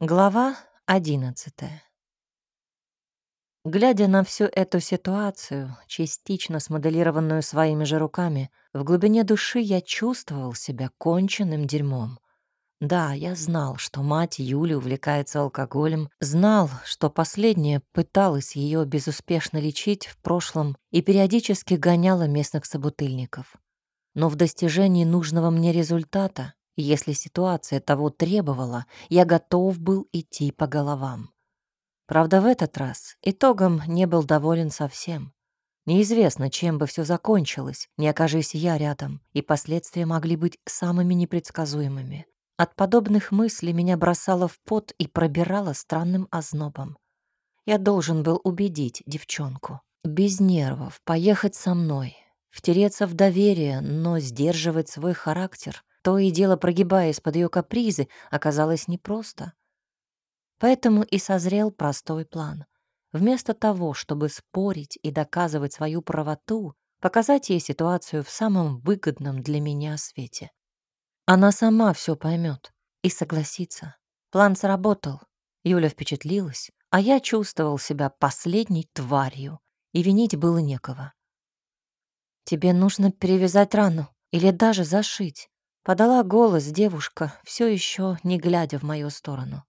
Глава одиннадцатая. Глядя на всю эту ситуацию, частично смоделированную своими же руками, в глубине души я чувствовал себя конченным дерьмом. Да, я знал, что мать Юли увлекается алкоголем, знал, что последняя пыталась ее безуспешно лечить в прошлом и периодически гоняла местных собутыльников. Но в достижении нужного мне результата если ситуация того требовала, я готов был идти по головам. Правда, в этот раз итогом не был доволен совсем. Неизвестно, чем бы все закончилось, не окажись я рядом, и последствия могли быть самыми непредсказуемыми. От подобных мыслей меня бросало в пот и пробирало странным ознобом. Я должен был убедить девчонку, без нервов, поехать со мной, втереться в доверие, но сдерживать свой характер, то и дело прогибаясь под ее капризы, оказалось непросто. Поэтому и созрел простой план. Вместо того, чтобы спорить и доказывать свою правоту, показать ей ситуацию в самом выгодном для меня свете. Она сама все поймет и согласится. План сработал. Юля впечатлилась, а я чувствовал себя последней тварью, и винить было некого. «Тебе нужно перевязать рану или даже зашить», Подала голос девушка, все еще не глядя в мою сторону.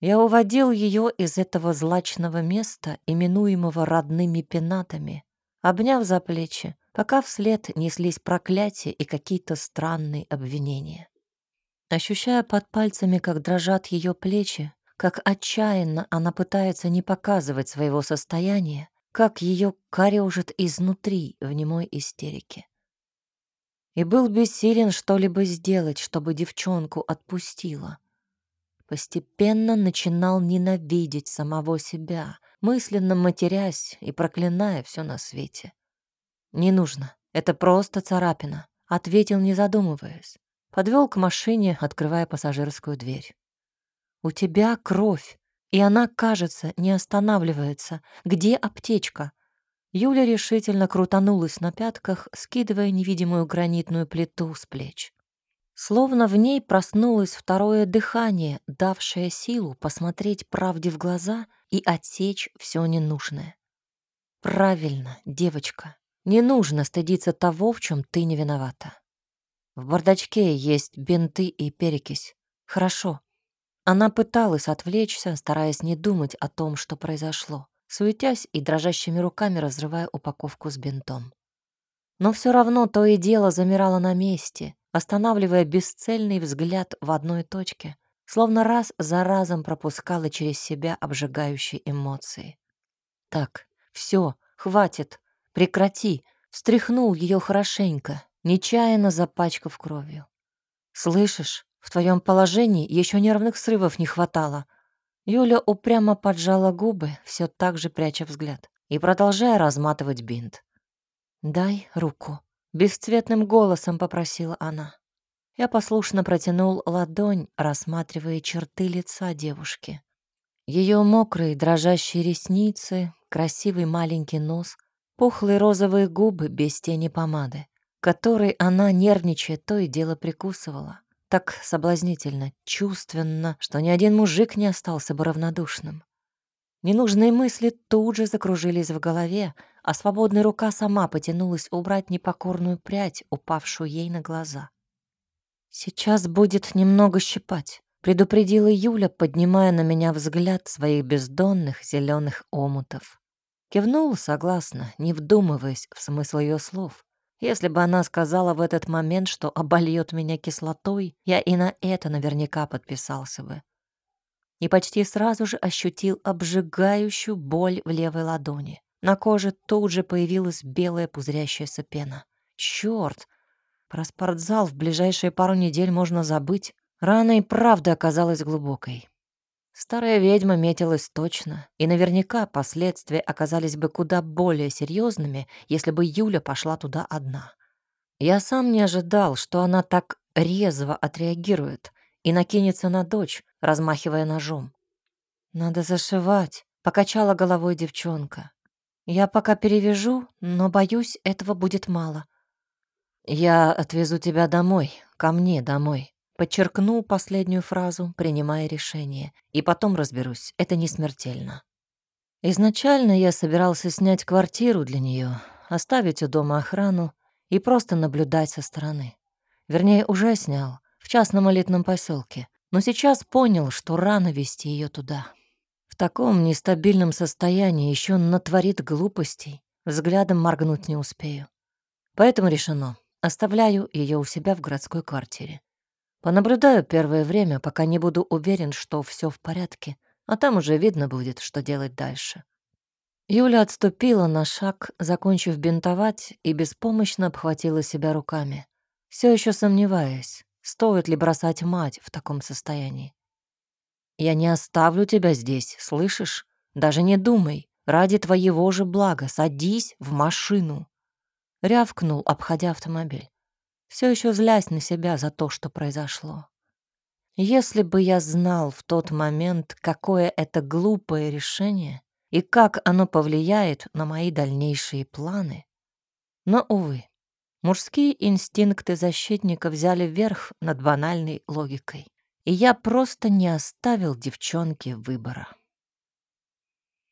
Я уводил ее из этого злачного места, именуемого родными пенатами, обняв за плечи, пока вслед неслись проклятия и какие-то странные обвинения. Ощущая под пальцами, как дрожат ее плечи, как отчаянно она пытается не показывать своего состояния, как ее корежит изнутри в немой истерике и был бессилен что-либо сделать, чтобы девчонку отпустила. Постепенно начинал ненавидеть самого себя, мысленно матерясь и проклиная все на свете. «Не нужно, это просто царапина», — ответил, не задумываясь. Подвел к машине, открывая пассажирскую дверь. «У тебя кровь, и она, кажется, не останавливается. Где аптечка?» Юля решительно крутанулась на пятках, скидывая невидимую гранитную плиту с плеч. Словно в ней проснулось второе дыхание, давшее силу посмотреть правде в глаза и отсечь все ненужное. Правильно, девочка, не нужно стыдиться того, в чем ты не виновата. В бардачке есть бинты и перекись. Хорошо. Она пыталась отвлечься, стараясь не думать о том, что произошло суетясь и дрожащими руками разрывая упаковку с бинтом. Но все равно то и дело замирало на месте, останавливая бесцельный взгляд в одной точке, словно раз за разом пропускала через себя обжигающие эмоции. «Так, все, хватит, прекрати!» встряхнул ее хорошенько, нечаянно запачкав кровью. «Слышишь, в твоем положении еще нервных срывов не хватало», Юля упрямо поджала губы, все так же пряча взгляд, и продолжая разматывать бинт. «Дай руку», — бесцветным голосом попросила она. Я послушно протянул ладонь, рассматривая черты лица девушки. Ее мокрые дрожащие ресницы, красивый маленький нос, пухлые розовые губы без тени помады, которой она, нервничая, то и дело прикусывала так соблазнительно, чувственно, что ни один мужик не остался бы равнодушным. Ненужные мысли тут же закружились в голове, а свободная рука сама потянулась убрать непокорную прядь, упавшую ей на глаза. «Сейчас будет немного щипать», — предупредила Юля, поднимая на меня взгляд своих бездонных зеленых омутов. Кивнул согласно, не вдумываясь в смысл ее слов. Если бы она сказала в этот момент, что обольет меня кислотой, я и на это наверняка подписался бы. И почти сразу же ощутил обжигающую боль в левой ладони. На коже тут же появилась белая пузырящаяся пена. Черт! Про спортзал в ближайшие пару недель можно забыть. Рана и правда оказалась глубокой. Старая ведьма метилась точно, и наверняка последствия оказались бы куда более серьезными, если бы Юля пошла туда одна. Я сам не ожидал, что она так резво отреагирует и накинется на дочь, размахивая ножом. «Надо зашивать», — покачала головой девчонка. «Я пока перевяжу, но, боюсь, этого будет мало». «Я отвезу тебя домой, ко мне домой», Подчеркну последнюю фразу, принимая решение. И потом разберусь, это не смертельно. Изначально я собирался снять квартиру для нее, оставить у дома охрану и просто наблюдать со стороны. Вернее, уже снял, в частном элитном поселке, но сейчас понял, что рано вести ее туда. В таком нестабильном состоянии еще натворит глупостей, взглядом моргнуть не успею. Поэтому решено, оставляю ее у себя в городской квартире. Понаблюдаю первое время, пока не буду уверен, что все в порядке, а там уже видно будет, что делать дальше. Юля отступила на шаг, закончив бинтовать, и беспомощно обхватила себя руками, все еще сомневаясь, стоит ли бросать мать в таком состоянии. «Я не оставлю тебя здесь, слышишь? Даже не думай. Ради твоего же блага садись в машину!» Рявкнул, обходя автомобиль все еще злясь на себя за то, что произошло. Если бы я знал в тот момент, какое это глупое решение и как оно повлияет на мои дальнейшие планы. Но, увы, мужские инстинкты защитника взяли верх над банальной логикой, и я просто не оставил девчонке выбора.